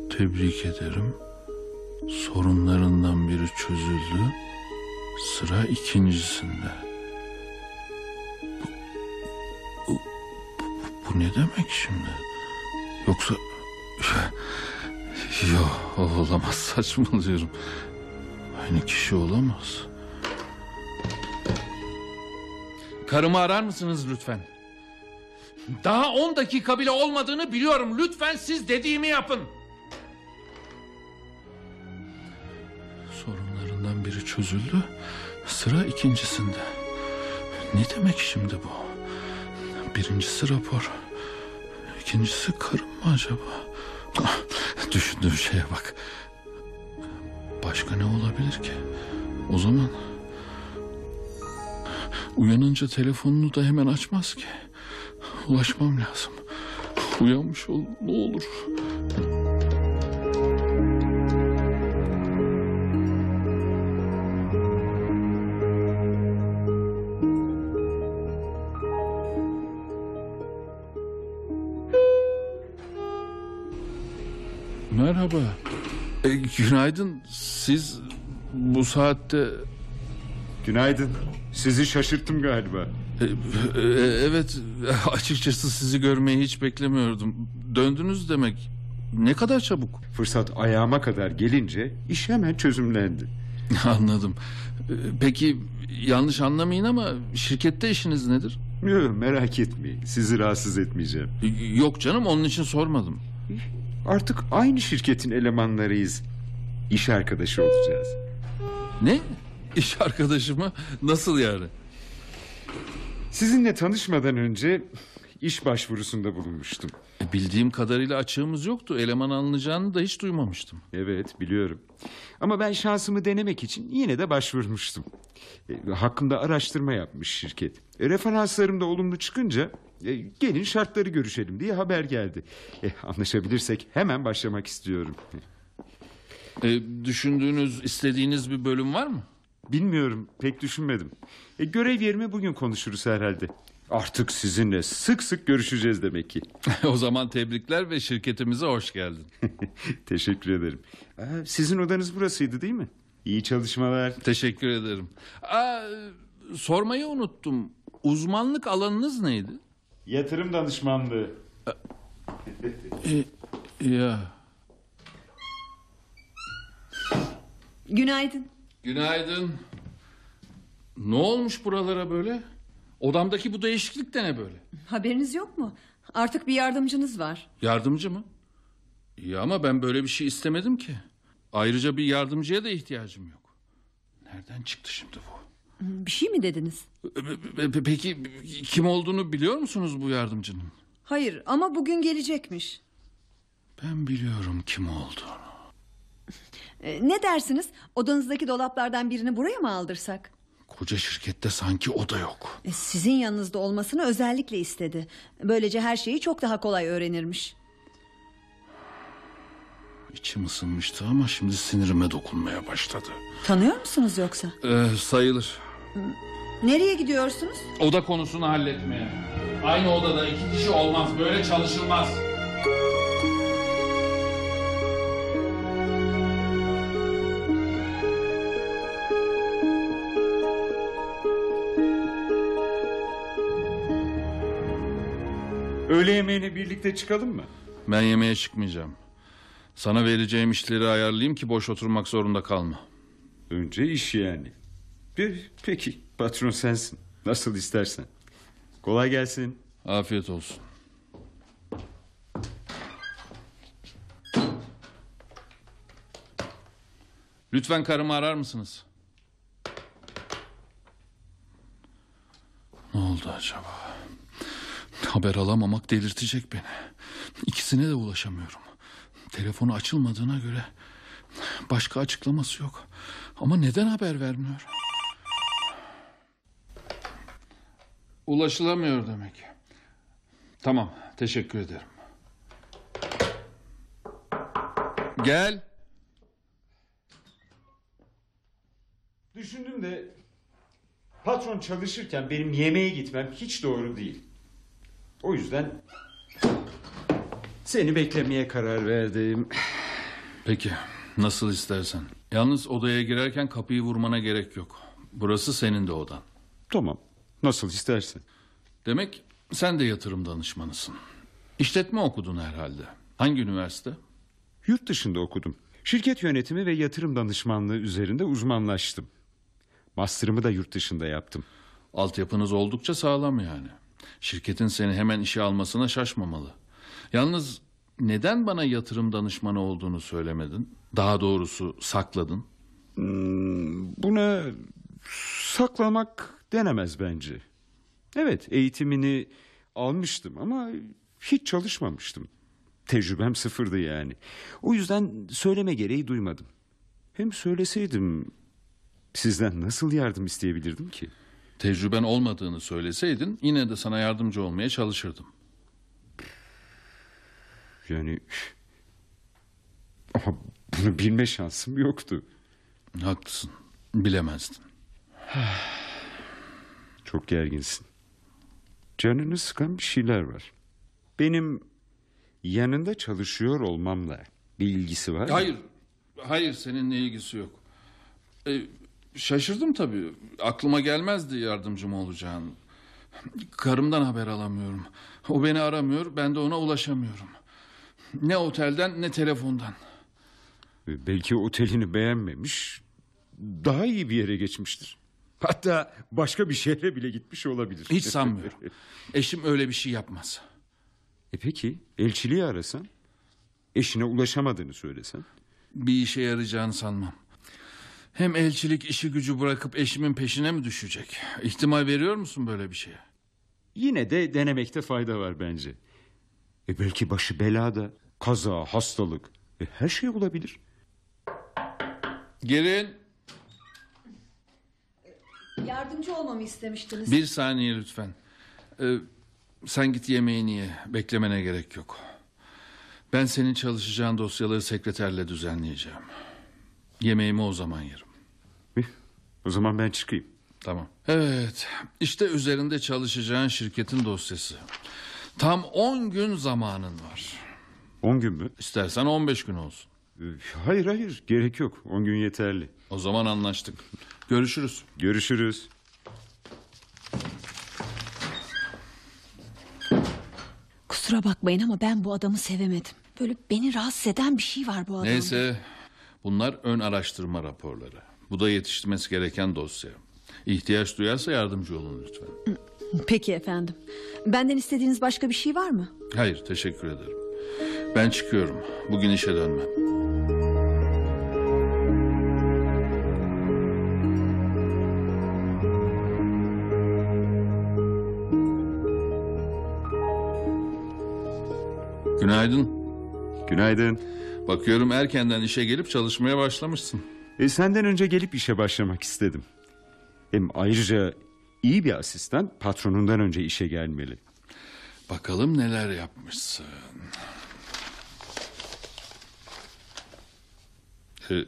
Tebrik ederim. Sorunlarından biri çözüldü. Sıra ikincisinde. Bu, bu, bu, ne demek şimdi? Yoksa... Yok olamaz saçmalıyorum. Aynı kişi olamaz. Karımı arar mısınız lütfen? Daha 10 dakika bile olmadığını biliyorum. Lütfen siz dediğimi yapın. Sorunlarından biri çözüldü. Sıra ikincisinde. Ne demek şimdi bu? Birincisi rapor. İkincisi karım mı acaba? Düşündüğüm şeye bak. Başka ne olabilir ki? O zaman... Uyanınca telefonunu da hemen açmaz ki. Ulaşmam lazım. Uyanmış ol ne olur. Merhaba. E, günaydın. Siz bu saatte... Günaydın. Sizi şaşırttım galiba. E, e, evet açıkçası sizi görmeyi hiç beklemiyordum. Döndünüz demek. Ne kadar çabuk. Fırsat ayağıma kadar gelince iş hemen çözümlendi. Anladım. E, Peki yanlış anlamayın ama şirkette işiniz nedir? Yok, merak etmeyin. Sizi rahatsız etmeyeceğim. Yok canım onun için sormadım. Artık aynı şirketin elemanlarıyız. İş arkadaşı olacağız. Ne? İş arkadaşımı nasıl yani? Sizinle tanışmadan önce iş başvurusunda bulunmuştum. E, Bildiğim kadarıyla açığımız yoktu. Eleman alınacağını da hiç duymamıştım. Evet biliyorum. Ama ben şansımı denemek için yine de başvurmuştum. E, hakkımda araştırma yapmış şirket. E, referanslarım da olumlu çıkınca e, gelin şartları görüşelim diye haber geldi. E, anlaşabilirsek hemen başlamak istiyorum. E, düşündüğünüz, istediğiniz bir bölüm var mı? Bilmiyorum pek düşünmedim. E, görev yerimi bugün konuşuruz herhalde. Artık sizinle sık sık görüşeceğiz demek ki. o zaman tebrikler ve şirketimize hoş geldin. Teşekkür ederim. Aa, sizin odanız burasıydı değil mi? İyi çalışmalar. Teşekkür ederim. Aa, sormayı unuttum. Uzmanlık alanınız neydi? Yatırım danışmanlığı. Ya. Günaydın. Günaydın. Ne olmuş buralara böyle? Odamdaki bu değişiklik de ne böyle? Haberiniz yok mu? Artık bir yardımcınız var. Yardımcı mı? İyi ama ben böyle bir şey istemedim ki. Ayrıca bir yardımcıya da ihtiyacım yok. Nereden çıktı şimdi bu? Bir şey mi dediniz? Pe- pe- Peki kim olduğunu biliyor musunuz bu yardımcının? Hayır ama bugün gelecekmiş. Ben biliyorum kim olduğunu. E, ne dersiniz? Odanızdaki dolaplardan birini buraya mı aldırsak? Koca şirkette sanki o da yok. E, sizin yanınızda olmasını özellikle istedi. Böylece her şeyi çok daha kolay öğrenirmiş. İçim ısınmıştı ama şimdi sinirime dokunmaya başladı. Tanıyor musunuz yoksa? Ee, sayılır. Nereye gidiyorsunuz? Oda konusunu halletmeye. Aynı odada iki kişi olmaz. Böyle çalışılmaz. Öğle yemeğine birlikte çıkalım mı? Ben yemeğe çıkmayacağım. Sana vereceğim işleri ayarlayayım ki boş oturmak zorunda kalma. Önce iş yani. Pe- Peki patron sensin. Nasıl istersen. Kolay gelsin. Afiyet olsun. Lütfen karımı arar mısınız? Ne oldu acaba? Haber alamamak delirtecek beni. İkisine de ulaşamıyorum. Telefonu açılmadığına göre başka açıklaması yok. Ama neden haber vermiyor? Ulaşılamıyor demek. Tamam, teşekkür ederim. Gel. Düşündüm de patron çalışırken benim yemeğe gitmem hiç doğru değil. O yüzden seni beklemeye karar verdim. Peki, nasıl istersen. Yalnız odaya girerken kapıyı vurmana gerek yok. Burası senin de odan. Tamam. Nasıl istersen. Demek sen de yatırım danışmanısın. İşletme okudun herhalde. Hangi üniversite? Yurt dışında okudum. Şirket yönetimi ve yatırım danışmanlığı üzerinde uzmanlaştım. Master'ımı da yurt dışında yaptım. Altyapınız oldukça sağlam yani. Şirketin seni hemen işe almasına şaşmamalı. Yalnız neden bana yatırım danışmanı olduğunu söylemedin? Daha doğrusu sakladın. Buna saklamak denemez bence. Evet eğitimini almıştım ama hiç çalışmamıştım. Tecrübem sıfırdı yani. O yüzden söyleme gereği duymadım. Hem söyleseydim sizden nasıl yardım isteyebilirdim ki? Tecrüben olmadığını söyleseydin yine de sana yardımcı olmaya çalışırdım. Yani ama bunu bilme şansım yoktu. Haklısın. Bilemezdin. Çok gerginsin. Canını sıkan bir şeyler var. Benim yanında çalışıyor olmamla bir ilgisi var mı? Hayır. Hayır seninle ilgisi yok. Ee, şaşırdım tabii. Aklıma gelmezdi yardımcım olacağın. Karımdan haber alamıyorum. O beni aramıyor, ben de ona ulaşamıyorum. Ne otelden ne telefondan. Belki otelini beğenmemiş, daha iyi bir yere geçmiştir. Hatta başka bir şehre bile gitmiş olabilir. Hiç sanmıyorum. Eşim öyle bir şey yapmaz. E peki elçiliği arasan? Eşine ulaşamadığını söylesen? Bir işe yarayacağını sanmam. Hem elçilik işi gücü bırakıp eşimin peşine mi düşecek? İhtimal veriyor musun böyle bir şeye? Yine de denemekte fayda var bence. E belki başı belada, kaza, hastalık. E her şey olabilir. Gelin. Yardımcı olmamı istemiştiniz. Bir saniye lütfen. Ee, sen git yemeğini ye. Beklemene gerek yok. Ben senin çalışacağın dosyaları sekreterle düzenleyeceğim. Yemeğimi o zaman yerim. O zaman ben çıkayım. Tamam. Evet. işte üzerinde çalışacağın şirketin dosyası. Tam 10 gün zamanın var. 10 gün mü? İstersen 15 gün olsun. Hayır hayır gerek yok. 10 gün yeterli. O zaman anlaştık. Görüşürüz. Görüşürüz. Kusura bakmayın ama ben bu adamı sevemedim. Böyle beni rahatsız eden bir şey var bu adamda. Neyse. Bunlar ön araştırma raporları. Bu da yetiştirmesi gereken dosya. İhtiyaç duyarsa yardımcı olun lütfen. Peki efendim. Benden istediğiniz başka bir şey var mı? Hayır teşekkür ederim. Ben çıkıyorum. Bugün işe dönmem. Günaydın. Günaydın. Bakıyorum erkenden işe gelip çalışmaya başlamışsın. E, senden önce gelip işe başlamak istedim. Hem ayrıca iyi bir asistan patronundan önce işe gelmeli. Bakalım neler yapmışsın. Ee,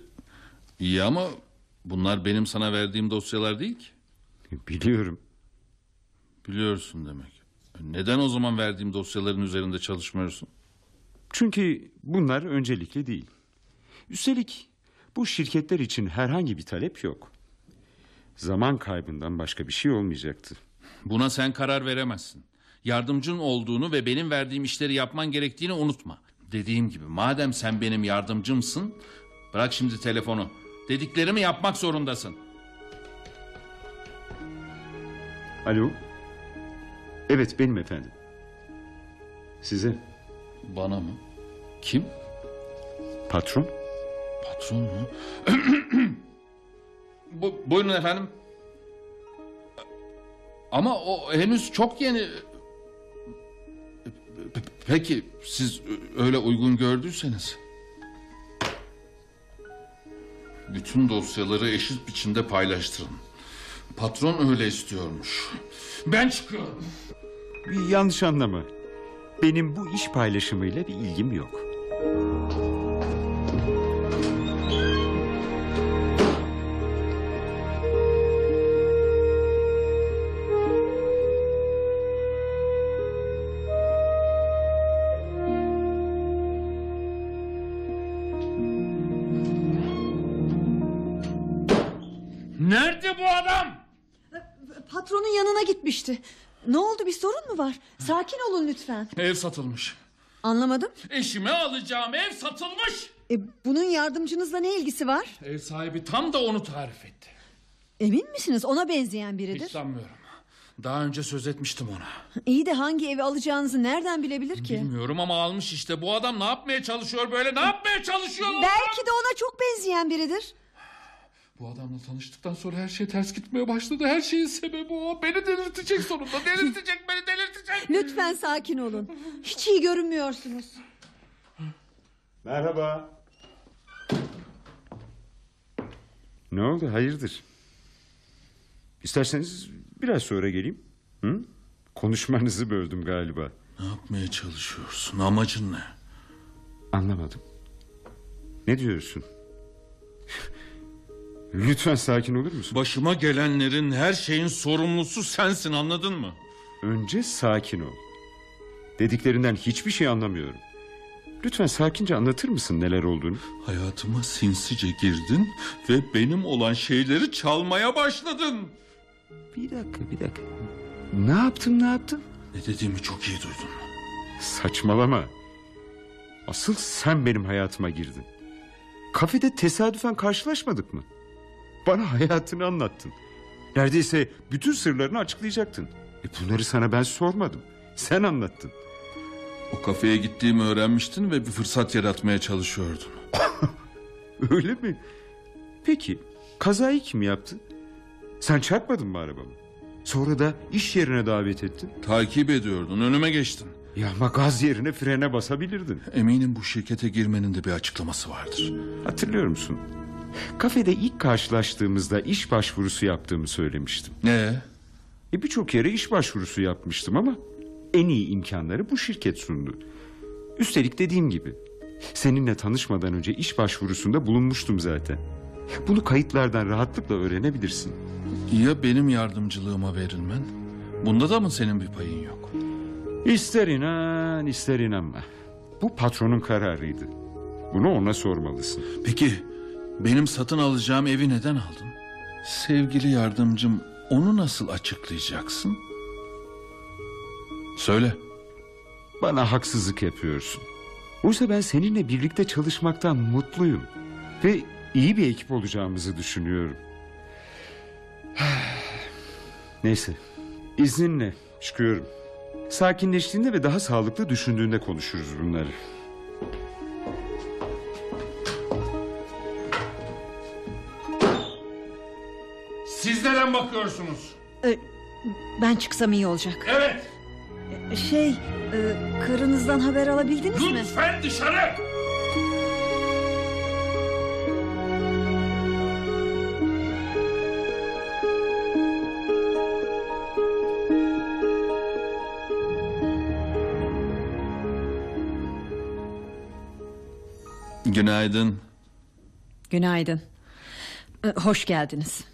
iyi ama bunlar benim sana verdiğim dosyalar değil ki. E, Biliyorum. Biliyorsun demek. Neden o zaman verdiğim dosyaların üzerinde çalışmıyorsun? Çünkü bunlar öncelikli değil. Üstelik bu şirketler için herhangi bir talep yok. Zaman kaybından başka bir şey olmayacaktı. Buna sen karar veremezsin. Yardımcın olduğunu ve benim verdiğim işleri yapman gerektiğini unutma. Dediğim gibi madem sen benim yardımcımsın, bırak şimdi telefonu. Dediklerimi yapmak zorundasın. Alo? Evet benim efendim. Size Bana mı? Kim? patron. Patron mu? Bu, buyurun efendim. Ama o henüz çok yeni. Pe- Peki siz öyle uygun gördüyseniz. Bütün dosyaları eşit biçimde paylaştırın. Patron öyle istiyormuş. Ben çıkıyorum. Bir yanlış anlama. Benim bu iş paylaşımıyla bir ilgim yok. Gitmişti. Ne oldu bir sorun mu var? Sakin olun lütfen. Ev satılmış. Anlamadım. Eşime alacağım ev satılmış. E, bunun yardımcınızla ne ilgisi var? Ev sahibi tam da onu tarif etti. Emin misiniz ona benzeyen Hiç biridir? sanmıyorum. Daha önce söz etmiştim ona. İyi de hangi evi alacağınızı nereden bilebilir ki? Bilmiyorum ama almış işte. Bu adam ne yapmaya çalışıyor böyle? Ne yapmaya çalışıyor? Belki de ona çok benzeyen biridir. Bu adamla tanıştıktan sonra her şey ters gitmeye başladı. Her şeyin sebebi o. Beni delirtecek sonunda. Delirtecek beni delirtecek. Lütfen sakin olun. Hiç iyi görünmüyorsunuz. Merhaba. Ne oldu hayırdır? İsterseniz biraz sonra geleyim. Hı? Konuşmanızı böldüm galiba. Ne yapmaya çalışıyorsun? Amacın ne? Anlamadım. Ne diyorsun? Lütfen sakin olur musun? Başıma gelenlerin her şeyin sorumlusu sensin anladın mı? Önce sakin ol. Dediklerinden hiçbir şey anlamıyorum. Lütfen sakince anlatır mısın neler olduğunu? Hayatıma sinsice girdin ve benim olan şeyleri çalmaya başladın. Bir dakika bir dakika. Ne yaptım ne yaptım? Ne dediğimi çok iyi duydun. Saçmalama. Asıl sen benim hayatıma girdin. Kafede tesadüfen karşılaşmadık mı? Bana hayatını anlattın. Neredeyse bütün sırlarını açıklayacaktın. E bunları sana ben sormadım. Sen anlattın. O kafeye gittiğimi öğrenmiştin ve bir fırsat yaratmaya çalışıyordun. Öyle mi? Peki kazayı kim yaptı? Sen çarpmadın mı arabamı? Sonra da iş yerine davet ettin. Takip ediyordun, önüme geçtin. Ya ama gaz yerine frene basabilirdin. Eminim bu şirkete girmenin de bir açıklaması vardır. Hatırlıyor musun? Kafede ilk karşılaştığımızda iş başvurusu yaptığımı söylemiştim. Ne? E birçok yere iş başvurusu yapmıştım ama en iyi imkanları bu şirket sundu. Üstelik dediğim gibi seninle tanışmadan önce iş başvurusunda bulunmuştum zaten. Bunu kayıtlardan rahatlıkla öğrenebilirsin. Ya benim yardımcılığıma verilmen? Bunda da mı senin bir payın yok? İster inan ister inanma. Bu patronun kararıydı. Bunu ona sormalısın. Peki benim satın alacağım evi neden aldın? Sevgili yardımcım onu nasıl açıklayacaksın? Söyle. Bana haksızlık yapıyorsun. Oysa ben seninle birlikte çalışmaktan mutluyum. Ve iyi bir ekip olacağımızı düşünüyorum. Neyse. İzninle çıkıyorum. Sakinleştiğinde ve daha sağlıklı düşündüğünde konuşuruz bunları. Siz neden bakıyorsunuz? E, ben çıksam iyi olacak. Evet. Şey, e, karınızdan haber alabildiniz mi? Lütfen dışarı. Günaydın. Günaydın. E, hoş geldiniz.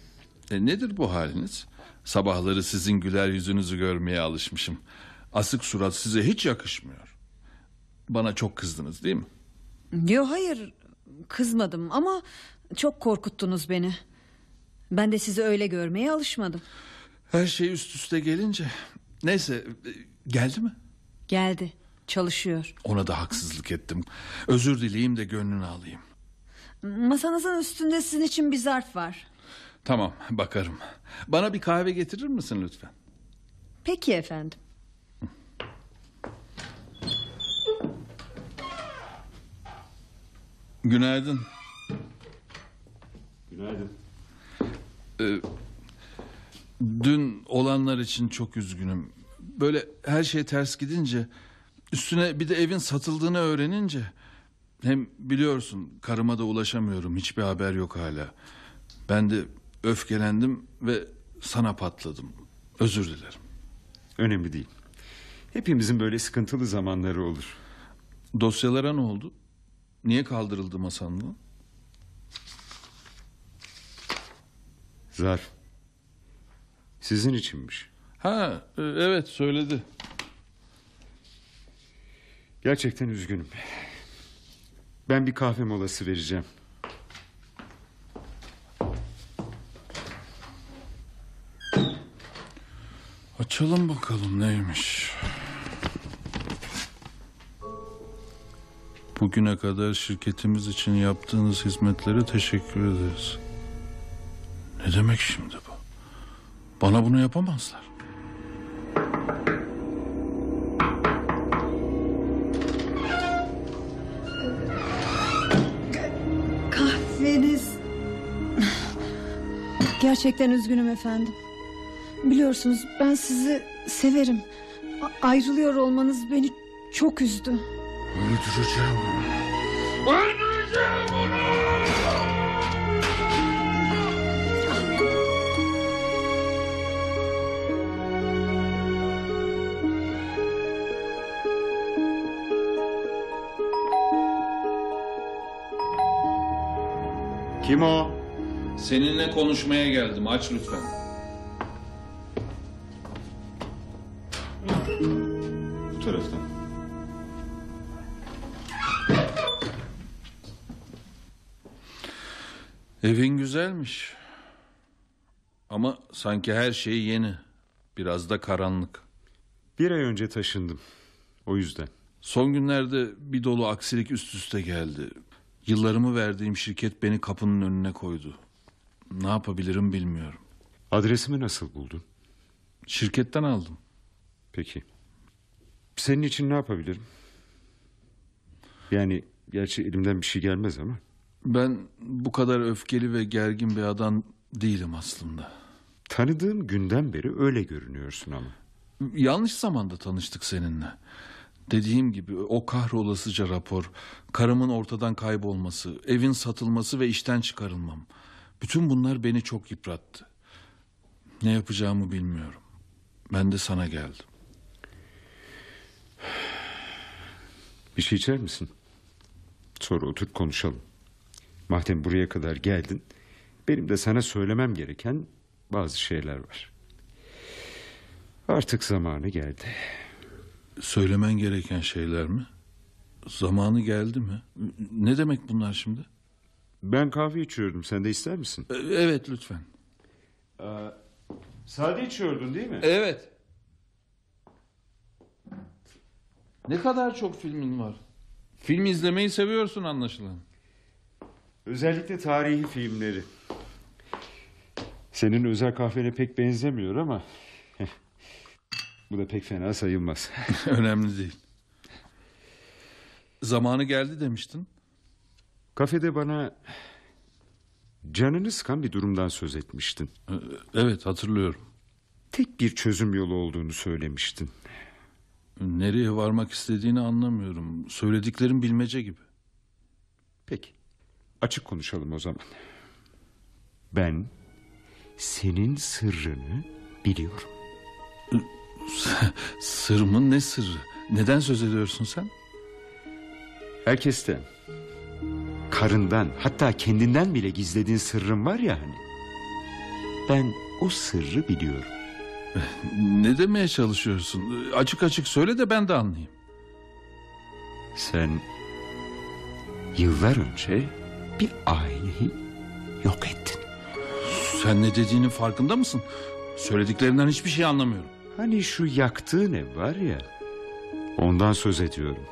E, nedir bu haliniz? Sabahları sizin güler yüzünüzü görmeye alışmışım. Asık surat size hiç yakışmıyor. Bana çok kızdınız değil mi? Yok hayır, kızmadım ama çok korkuttunuz beni. Ben de sizi öyle görmeye alışmadım. Her şey üst üste gelince. Neyse e, geldi mi? Geldi, çalışıyor. Ona da haksızlık ettim. Özür dileyeyim de gönlünü alayım. Masanızın üstünde sizin için bir zarf var. Tamam bakarım. Bana bir kahve getirir misin lütfen? Peki efendim. Günaydın. Günaydın. Ee, dün olanlar için çok üzgünüm. Böyle her şey ters gidince... ...üstüne bir de evin satıldığını öğrenince... ...hem biliyorsun karıma da ulaşamıyorum. Hiçbir haber yok hala. Ben de öfkelendim ve sana patladım. Özür dilerim. Önemli değil. Hepimizin böyle sıkıntılı zamanları olur. Dosyalara ne oldu? Niye kaldırıldı masandan? Zarf. Sizin içinmiş. Ha e, evet söyledi. Gerçekten üzgünüm. Ben bir kahve molası vereceğim. Açalım bakalım neymiş. Bugüne kadar şirketimiz için yaptığınız hizmetlere teşekkür ederiz. Ne demek şimdi bu? Bana bunu yapamazlar. Kahveniz... Gerçekten üzgünüm efendim. Biliyorsunuz ben sizi severim. A- ayrılıyor olmanız beni çok üzdü. Öldüreceğim onu. Öldüreceğim onu! Kim o? Seninle konuşmaya geldim. Aç lütfen. Güzelmiş. Ama sanki her şey yeni. Biraz da karanlık. Bir ay önce taşındım. O yüzden. Son günlerde bir dolu aksilik üst üste geldi. Yıllarımı verdiğim şirket beni kapının önüne koydu. Ne yapabilirim bilmiyorum. Adresimi nasıl buldun? Şirketten aldım. Peki. Senin için ne yapabilirim? Yani gerçi elimden bir şey gelmez ama. Ben bu kadar öfkeli ve gergin bir adam değilim aslında. Tanıdığım günden beri öyle görünüyorsun ama. Yanlış zamanda tanıştık seninle. Dediğim gibi o kahrolasıca rapor, karımın ortadan kaybolması, evin satılması ve işten çıkarılmam. Bütün bunlar beni çok yıprattı. Ne yapacağımı bilmiyorum. Ben de sana geldim. Bir şey içer misin? Sonra oturup konuşalım. Madem buraya kadar geldin, benim de sana söylemem gereken bazı şeyler var. Artık zamanı geldi. Söylemen gereken şeyler mi? Zamanı geldi mi? Ne demek bunlar şimdi? Ben kahve içiyordum. Sen de ister misin? E, Evet lütfen. Sade içiyordun değil mi? Evet. Ne kadar çok filmin var. Film izlemeyi seviyorsun anlaşılan. Özellikle tarihi filmleri. Senin özel kahvene pek benzemiyor ama... Bu da pek fena sayılmaz. Önemli değil. Zamanı geldi demiştin. Kafede bana... Canını sıkan bir durumdan söz etmiştin. Ee, Evet hatırlıyorum. Tek bir çözüm yolu olduğunu söylemiştin. Nereye varmak istediğini anlamıyorum. Söylediklerim bilmece gibi. Peki. Açık konuşalım o zaman. Ben senin sırrını biliyorum. Sır mı ne sırrı? Neden söz ediyorsun sen? Herkesten, karından hatta kendinden bile gizlediğin sırrın var ya hani. Ben o sırrı biliyorum. Ne demeye çalışıyorsun? Açık açık söyle de ben de anlayayım. Sen yıllar önce bir aileyi yok ettin. Sen ne dediğinin farkında mısın? Söylediklerinden hiçbir şey anlamıyorum. Hani şu yaktığın ev var ya. Ondan söz ediyorum.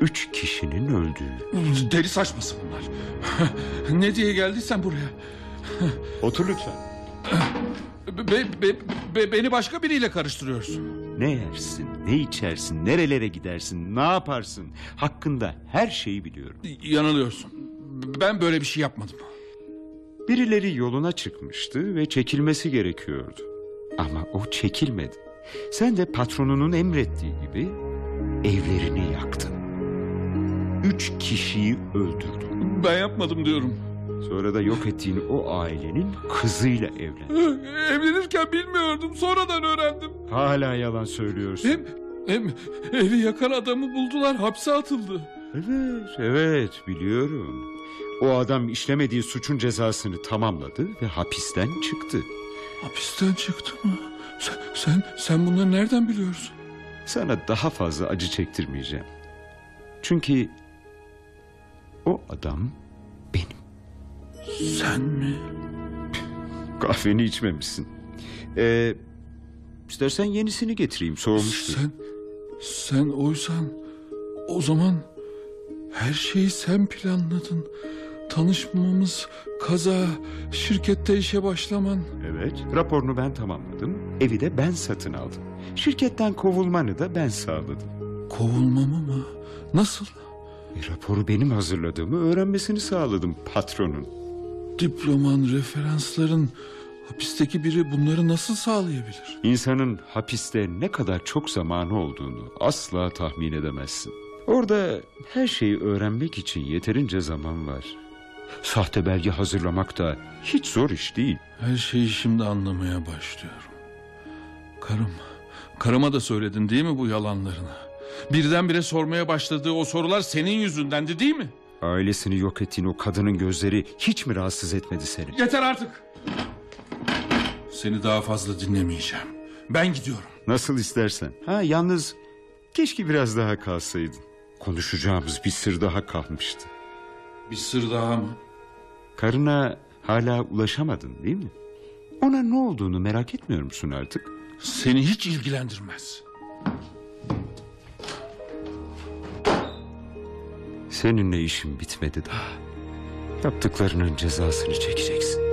Üç kişinin öldüğü. Deli saçması bunlar. ne diye geldiysen buraya. Otur lütfen. Be- be- be- beni başka biriyle karıştırıyorsun. Ne yersin, ne içersin, nerelere gidersin, ne yaparsın? Hakkında her şeyi biliyorum. Yanılıyorsun. Ben böyle bir şey yapmadım. Birileri yoluna çıkmıştı ve çekilmesi gerekiyordu. Ama o çekilmedi. Sen de patronunun emrettiği gibi evlerini yaktın. Üç kişiyi öldürdün. Ben yapmadım diyorum. Sonra da yok ettiğin o ailenin kızıyla evlendin. Evlenirken bilmiyordum. Sonradan öğrendim. Hala yalan söylüyorsun. Hem, hem evi yakan adamı buldular. Hapse atıldı. Evet, evet biliyorum. O adam işlemediği suçun cezasını tamamladı ve hapisten çıktı. Hapisten çıktı mı? Sen, sen, sen bunları nereden biliyorsun? Sana daha fazla acı çektirmeyeceğim. Çünkü o adam benim. Sen mi? Kahveni içmemişsin. Ee, istersen yenisini getireyim soğumuştur. Sen, sen oysan o zaman her şeyi sen planladın. Tanışmamız, kaza, şirkette işe başlaman. Evet, raporunu ben tamamladım. Evi de ben satın aldım. Şirketten kovulmanı da ben sağladım. Kovulmamı mı? Nasıl? E, raporu benim hazırladığımı öğrenmesini sağladım patronun. Diploman, referansların, hapisteki biri bunları nasıl sağlayabilir? İnsanın hapiste ne kadar çok zamanı olduğunu asla tahmin edemezsin. Orada her şeyi öğrenmek için yeterince zaman var. Sahte belge hazırlamak da hiç zor iş değil. Her şeyi şimdi anlamaya başlıyorum. Karım, karıma da söyledin değil mi bu yalanlarını? Birdenbire sormaya başladığı o sorular senin yüzündendi değil mi? Ailesini yok ettiğin o kadının gözleri hiç mi rahatsız etmedi seni? Yeter artık. Seni daha fazla dinlemeyeceğim. Ben gidiyorum. Nasıl istersen. Ha yalnız keşke biraz daha kalsaydın. Konuşacağımız bir sır daha kalmıştı. Bir sır daha mı? Karına hala ulaşamadın değil mi? Ona ne olduğunu merak etmiyor musun artık? Seni hiç ilgilendirmez. Seninle işim bitmedi daha. Yaptıklarının cezasını çekeceksin.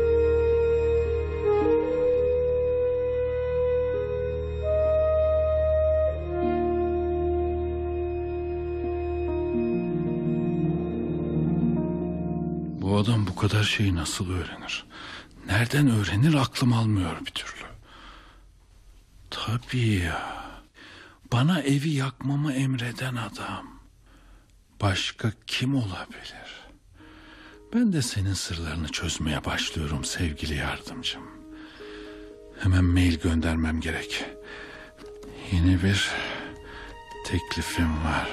Kadar şeyi nasıl öğrenir? Nereden öğrenir aklım almıyor bir türlü. Tabii ya. Bana evi yakmamı emreden adam. Başka kim olabilir? Ben de senin sırlarını çözmeye başlıyorum sevgili yardımcım. Hemen mail göndermem gerek. Yeni bir teklifim var.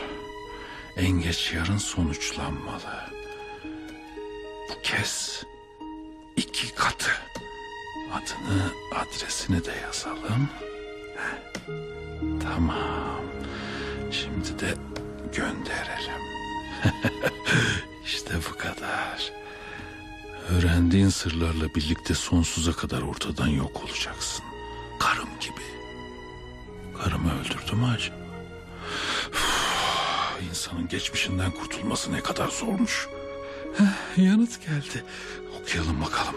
En geç yarın sonuçlanmalı. Kez iki katı. Adını, adresini de yazalım. Tamam. Şimdi de gönderelim. işte bu kadar. Öğrendiğin sırlarla birlikte sonsuza kadar ortadan yok olacaksın. Karım gibi. Karımı öldürdü mü acaba? İnsanın geçmişinden kurtulması ne kadar zormuş. Yanıt geldi. Okuyalım bakalım.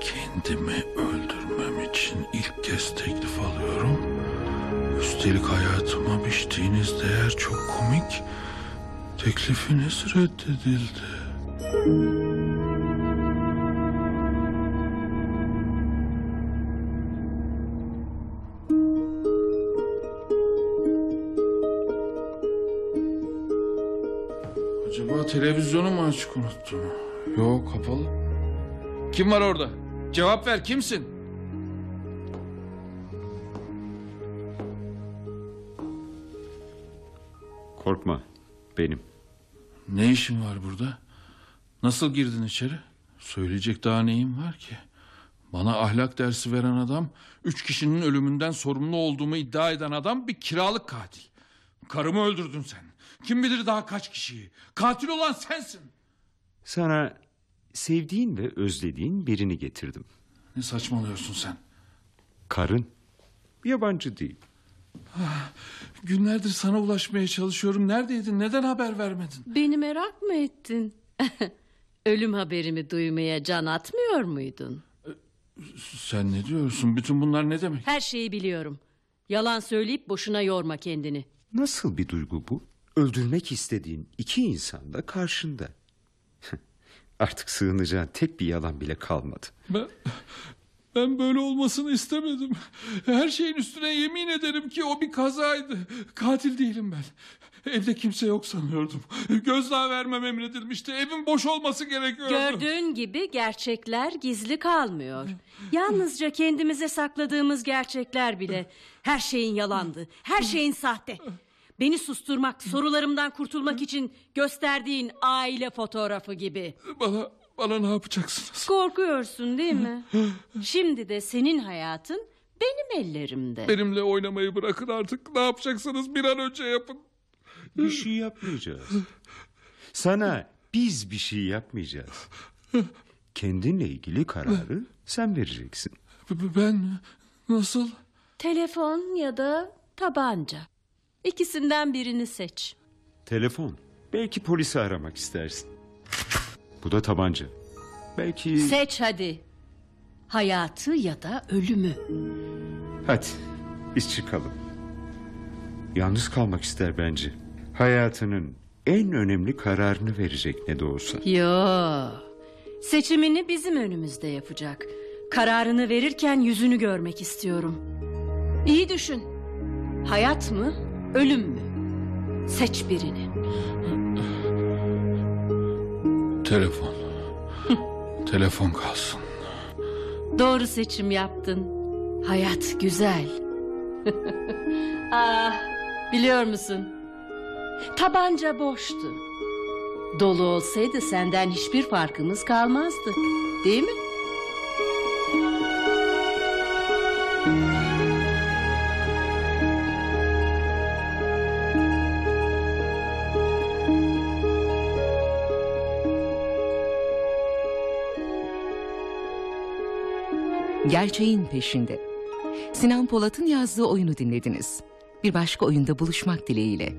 Kendimi öldürmem için ilk kez teklif alıyorum. Üstelik hayatıma biçtiğiniz değer çok komik. Teklifiniz reddedildi. Acaba televizyonu mu açık unuttum? Yok kapalı. Kim var orada? Cevap ver kimsin? Korkma benim. Ne işin var burada? Nasıl girdin içeri? Söyleyecek daha neyim var ki? Bana ahlak dersi veren adam, üç kişinin ölümünden sorumlu olduğumu iddia eden adam bir kiralık katil. Karımı öldürdün sen. Kim bilir daha kaç kişiyi. Katil olan sensin. Sana sevdiğin ve özlediğin birini getirdim. Ne saçmalıyorsun sen? Karın. Yabancı değil. Günlerdir sana ulaşmaya çalışıyorum. Neredeydin? Neden haber vermedin? Beni merak mı ettin? Ölüm haberimi duymaya can atmıyor muydun? Ee, Sen ne diyorsun? Bütün bunlar ne demek? Her şeyi biliyorum. Yalan söyleyip boşuna yorma kendini. Nasıl bir duygu bu? Öldürmek istediğin iki insan da karşında. Artık sığınacağın tek bir yalan bile kalmadı. Ben, ben böyle olmasını istemedim. Her şeyin üstüne yemin ederim ki o bir kazaydı. Katil değilim ben. Evde kimse yok sanıyordum. Gözdağı vermem emredilmişti. Evin boş olması gerekiyordu. Gördüğün gibi gerçekler gizli kalmıyor. Yalnızca kendimize sakladığımız gerçekler bile her şeyin yalandı. Her şeyin sahte. Beni susturmak, sorularımdan kurtulmak için gösterdiğin aile fotoğrafı gibi. Bana, bana ne yapacaksınız? Korkuyorsun değil mi? Şimdi de senin hayatın benim ellerimde. Benimle oynamayı bırakın artık. Ne yapacaksanız bir an önce yapın. Bir şey yapmayacağız. Sana biz bir şey yapmayacağız. Kendinle ilgili kararı sen vereceksin. Ben mi? Nasıl? Telefon ya da tabanca. İkisinden birini seç. Telefon. Belki polisi aramak istersin. Bu da tabanca. Belki... Seç hadi. Hayatı ya da ölümü. Hadi biz çıkalım. Yalnız kalmak ister bence. Hayatının en önemli kararını verecek ne de olsa. Yo. Seçimini bizim önümüzde yapacak. Kararını verirken yüzünü görmek istiyorum. İyi düşün. Hayat mı, ölüm mü? Seç birini. Telefon. Telefon kalsın. Doğru seçim yaptın. Hayat güzel. ah, biliyor musun? Tabanca boştu. Dolu olsaydı senden hiçbir farkımız kalmazdı. Değil mi? Gerçeğin peşinde. Sinan Polat'ın yazdığı oyunu dinlediniz. Bir başka oyunda buluşmak dileğiyle.